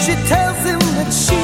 She tells him that she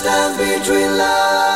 stands between love.